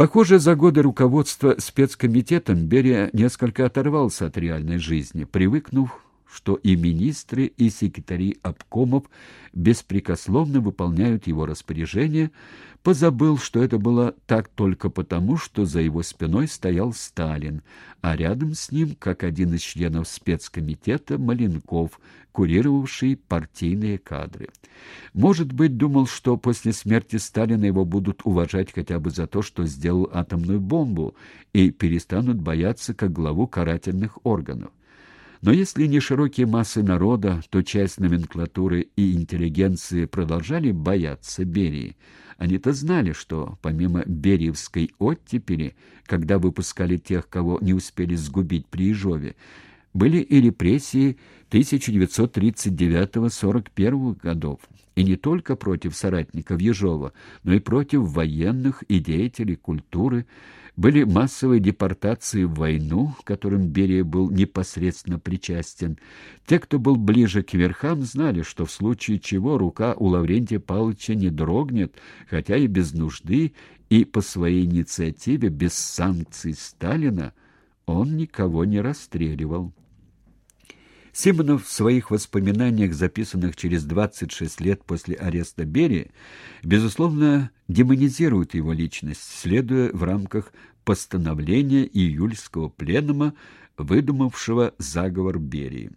Похоже, за годы руководства спецкомитетом Берия несколько оторвался от реальной жизни, привыкнув что и министры, и секретари обкомов беспрекословно выполняют его распоряжения, позабыл, что это было так только потому, что за его спиной стоял Сталин, а рядом с ним, как один из членов спецкомитета, Маленков, курировавший партийные кадры. Может быть, думал, что после смерти Сталина его будут уважать хотя бы за то, что сделал атомную бомбу, и перестанут бояться как главу карательных органов. Но если не широкие массы народа, то часть номенклатуры и интеллигенции продолжали бояться Берии. Они-то знали, что помимо Бериевской оттепели, когда выпускали тех, кого не успели сгубить при Ежове, были и репрессии 1939-41 годов, и не только против соратников Ежова, но и против военных и деятелей культуры, были массовые депортации в войну, к которым Берия был непосредственно причастен. Те, кто был ближе к верхам, знали, что в случае чего рука у Лаврентия Павловича не дрогнет, хотя и без нужды, и по своей инициативе, без санкций Сталина, он никого не расстреливал. Симонов в своих воспоминаниях, записанных через 26 лет после ареста Берии, безусловно, демонизирует его личность, следуя в рамках постановления июльского пленума, выдумавшего заговор Берии.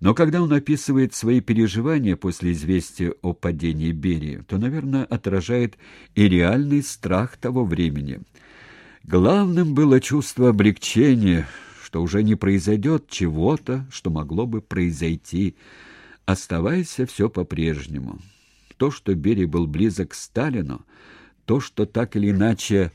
Но когда он описывает свои переживания после известия о падении Берии, то, наверное, отражает и реальный страх того времени. Главным было чувство облегчения – что уже не произойдет чего-то, что могло бы произойти. Оставайся все по-прежнему. То, что Берия был близок к Сталину, то, что так или иначе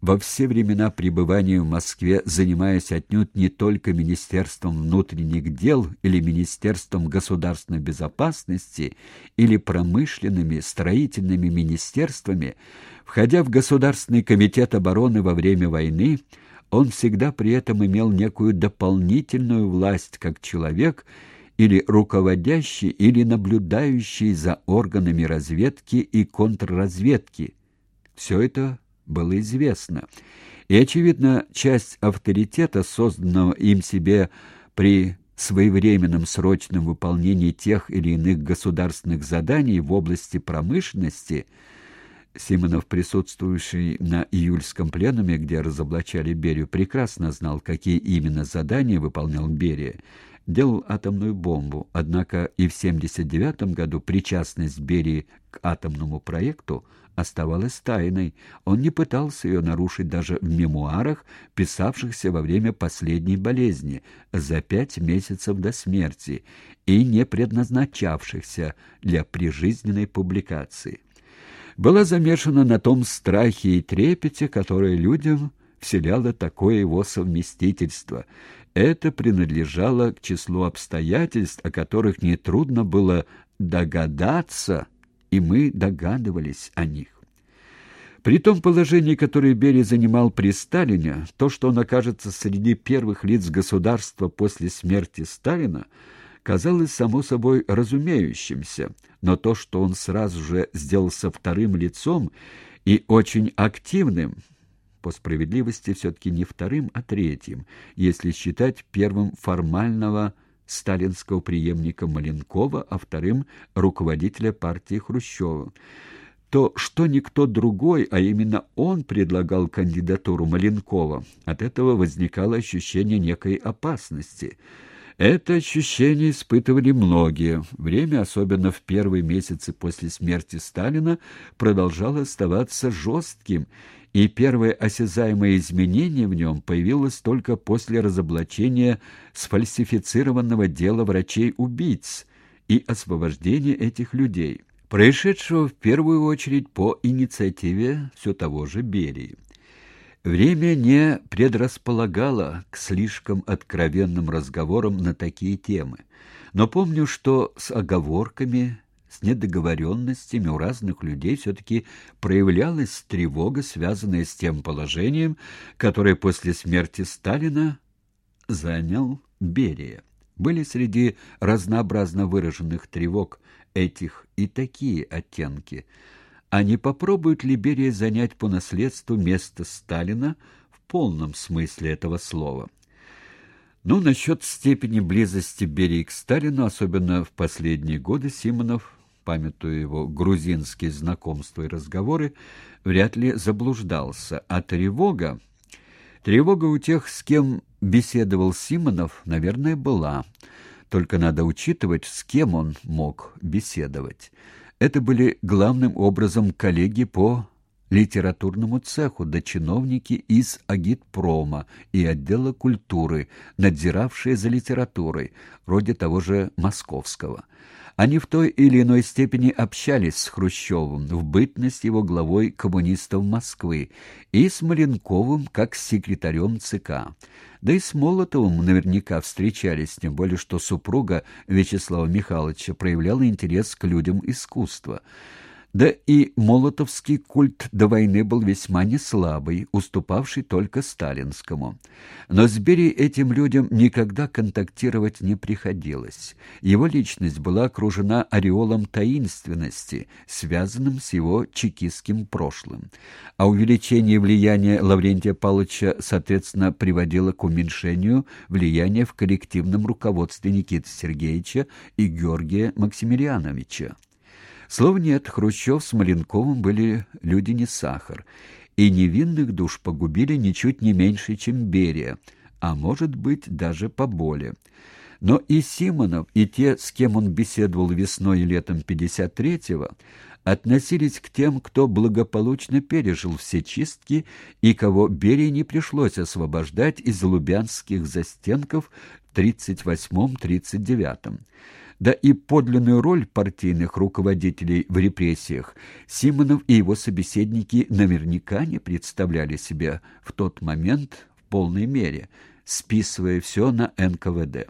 во все времена пребывания в Москве, занимаясь отнюдь не только Министерством внутренних дел или Министерством государственной безопасности или промышленными строительными министерствами, входя в Государственный комитет обороны во время войны, он всегда при этом имел некую дополнительную власть как человек или руководящий, или наблюдающий за органами разведки и контрразведки. Все это было известно. И, очевидно, часть авторитета, созданного им себе при своевременном срочном выполнении тех или иных государственных заданий в области промышленности – Симонов, присутствующий на июльском пленуме, где разоблачали Берию, прекрасно знал, какие именно задания выполнял Берия. Делал атомную бомбу, однако и в 79 году причастность Берии атомному проекту оставалась тайной. Он не пытался ее нарушить даже в мемуарах, писавшихся во время последней болезни, за пять месяцев до смерти, и не предназначавшихся для прижизненной публикации была замешана на том страхе и трепете, которое людям вселяло такое его совместительство. Это принадлежало к числу обстоятельств, о которых нетрудно было догадаться, и мы догадывались о них. При том положении, которое Берия занимал при Сталине, то, что он окажется среди первых лиц государства после смерти Сталина, казалось само собой разумеющимся, но то, что он сразу же сделался вторым лицом и очень активным, по справедливости все-таки не вторым, а третьим, если считать первым формального сталинского преемника Маленкова, а вторым руководителя партии Хрущева, то что никто другой, а именно он предлагал кандидатуру Маленкова, от этого возникало ощущение некой опасности – это ощущение испытывали многие. Время, особенно в первые месяцы после смерти Сталина, продолжало оставаться жестким, и первое осязаемое изменение в нем появилось только после разоблачения сфальсифицированного дела врачей-убийц и освобождения этих людей, происшедшего в первую очередь по инициативе все того же Берии. Время не предрасполагало к слишком откровенным разговорам на такие темы. Но помню, что с оговорками, с недоговоренностями у разных людей все-таки проявлялась тревога, связанная с тем положением, которое после смерти Сталина занял Берия. Были среди разнообразно выраженных тревог этих и такие оттенки – а не попробует ли Берия занять по наследству место Сталина в полном смысле этого слова? Ну, насчет степени близости Берии к Сталину, особенно в последние годы, Симонов, памятуя его грузинские знакомства и разговоры, вряд ли заблуждался. А тревога... Тревога у тех, с кем беседовал Симонов, наверное, была. Только надо учитывать, с кем он мог беседовать. Это были главным образом коллеги по литературному цеху, да чиновники из агитпрома и отдела культуры, надзиравшие за литературой, вроде того же московского. Они в той или иной степени общались с Хрущевым в бытность его главой коммунистов Москвы и с Маленковым как секретарем ЦК. Да и с Молотовым наверняка встречались, тем более что супруга Вячеслава Михайловича проявляла интерес к людям искусства. Да и молотовский культ до войны был весьма неслабый, уступавший только сталинскому. Но с Берией этим людям никогда контактировать не приходилось. Его личность была окружена ореолом таинственности, связанным с его чекистским прошлым. А увеличение влияния Лаврентия Павловича, соответственно, приводило к уменьшению влияния в коллективном руководстве Никиты Сергеевича и Георгия Максимилиановича. Слов нет, Хрущев с Маленковым были люди не сахар, и невинных душ погубили ничуть не меньше, чем Берия, а может быть даже поболее. Но и Симонов, и те, с кем он беседовал весной и летом 53-го, относились к тем, кто благополучно пережил все чистки и кого Берии не пришлось освобождать из лубянских застенков в 38-39 да и подлинную роль партийных руководителей в репрессиях Симонов и его собеседники наверняка не представляли себе в тот момент в полной мере, списывая все на НКВД.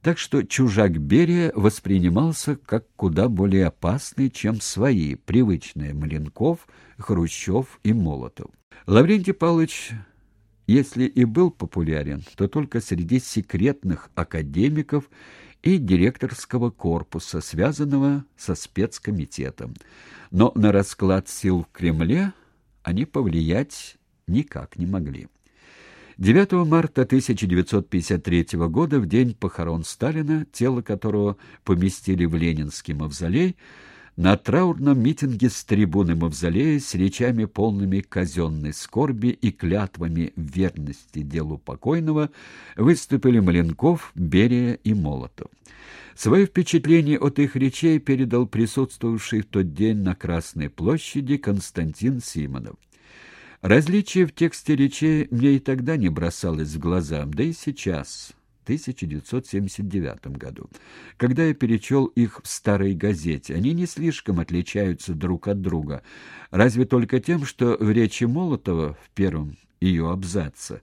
Так что чужак Берия воспринимался как куда более опасный, чем свои, привычные Маленков, Хрущев и Молотов. Лаврентий Павлович если и был популярен, то только среди секретных академиков и директорского корпуса, связанного со спецкомитетом. Но на расклад сил в Кремле они повлиять никак не могли. 9 марта 1953 года, в день похорон Сталина, тело которого поместили в Ленинский мавзолей, на траурном митинге с трибуны Мавзолея с речами полными казенной скорби и клятвами верности делу покойного выступили Маленков, Берия и Молотов. Свои впечатления от их речей передал присутствовавший в тот день на Красной площади Константин Симонов. Различие в тексте речей мне и тогда не бросалось в глаза, да и сейчас – 1979 году. Когда я перечел их в старой газете, они не слишком отличаются друг от друга, разве только тем, что в речи Молотова в первом ее абзаце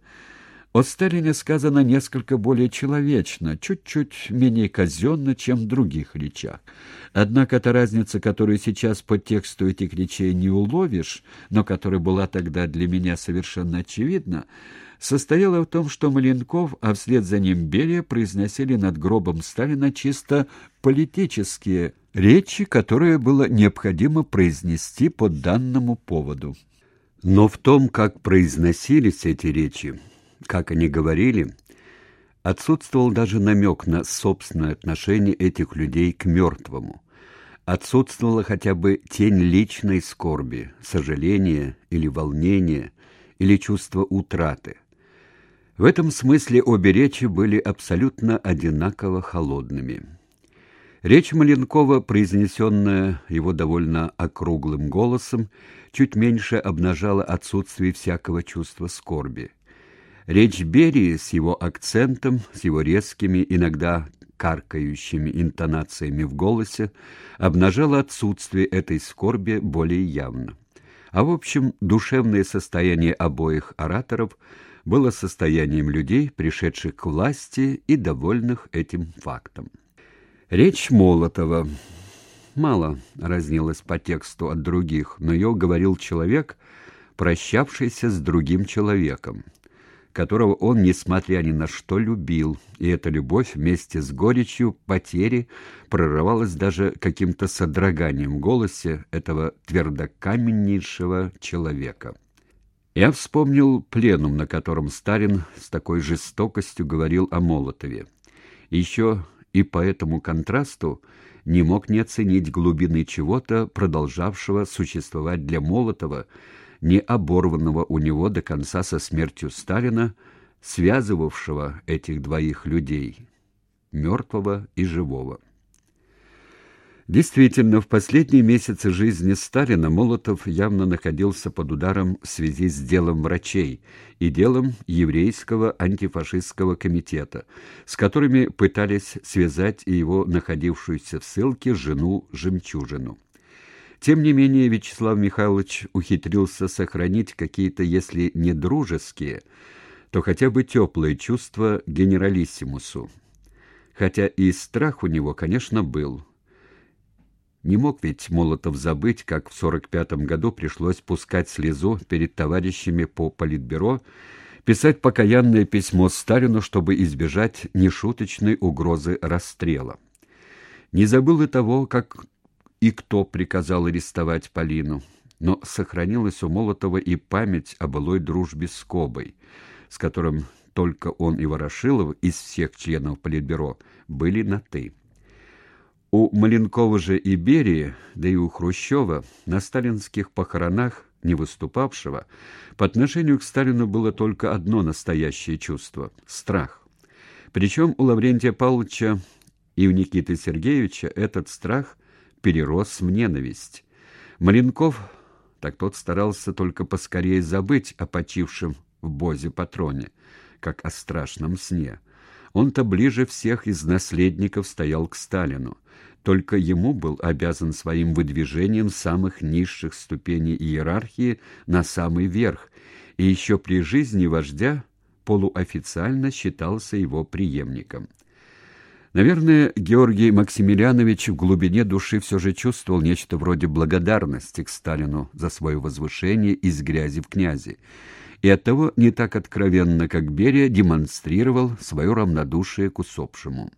о Сталине сказано несколько более человечно, чуть-чуть менее казенно, чем в других речах. Однако эта разница, которую сейчас по тексту этих речей не уловишь, но которая была тогда для меня совершенно очевидна, состояла в том, что Маленков, а вслед за ним Берия, произносили над гробом Сталина чисто политические речи, которые было необходимо произнести по данному поводу. Но в том, как произносились эти речи, как они говорили, отсутствовал даже намек на собственное отношение этих людей к мертвому. Отсутствовала хотя бы тень личной скорби, сожаления или волнения, или чувства утраты. В этом смысле обе речи были абсолютно одинаково холодными. Речь Маленкова, произнесенная его довольно округлым голосом, чуть меньше обнажала отсутствие всякого чувства скорби. Речь Берии с его акцентом, с его резкими, иногда каркающими интонациями в голосе, обнажала отсутствие этой скорби более явно. А в общем, душевное состояние обоих ораторов – было состоянием людей, пришедших к власти и довольных этим фактом. Речь Молотова мало разнилась по тексту от других, но ее говорил человек, прощавшийся с другим человеком. Которого он, несмотря ни на что, любил, и эта любовь вместе с горечью потери прорывалась даже каким-то содроганием в голосе этого твердокаменнейшего человека. Я вспомнил пленум, на котором Сталин с такой жестокостью говорил о Молотове. Еще и по этому контрасту не мог не оценить глубины чего-то, продолжавшего существовать для Молотова, не оборванного у него до конца со смертью Сталина, связывавшего этих двоих людей, мертвого и живого. Действительно, в последние месяцы жизни Сталина Молотов явно находился под ударом в связи с делом врачей и делом еврейского антифашистского комитета, с которыми пытались связать и его находившуюся в ссылке жену Жемчужину. Тем не менее, Вячеслав Михайлович ухитрился сохранить какие-то, если не дружеские, то хотя бы теплые чувства генералиссимусу. Хотя и страх у него, конечно, был – не мог ведь Молотов забыть, как в 45-м году пришлось пускать слезу перед товарищами по политбюро, писать покаянное письмо Сталину, чтобы избежать нешуточной угрозы расстрела. Не забыл и того, как и кто приказал арестовать Полину, но сохранилась у Молотова и память о былой дружбе с Кобой, с которым только он и Ворошилов из всех членов Политбюро были на «ты». У Маленкова же и Берии, да и у Хрущева, на сталинских похоронах не выступавшего, по отношению к Сталину было только одно настоящее чувство – страх. Причем у Лаврентия Павловича и у Никиты Сергеевича этот страх перерос в ненависть. Маленков, так тот старался только поскорее забыть о почившем в Бозе патроне, как о страшном сне. Он-то ближе всех из наследников стоял к Сталину. Только ему был обязан своим выдвижением самых низших ступеней иерархии на самый верх, и еще при жизни вождя полуофициально считался его преемником. Наверное, Георгий Максимилианович в глубине души все же чувствовал нечто вроде благодарности к Сталину за свое возвышение из грязи в князи, и оттого не так откровенно, как Берия, демонстрировал свое равнодушие к усопшему.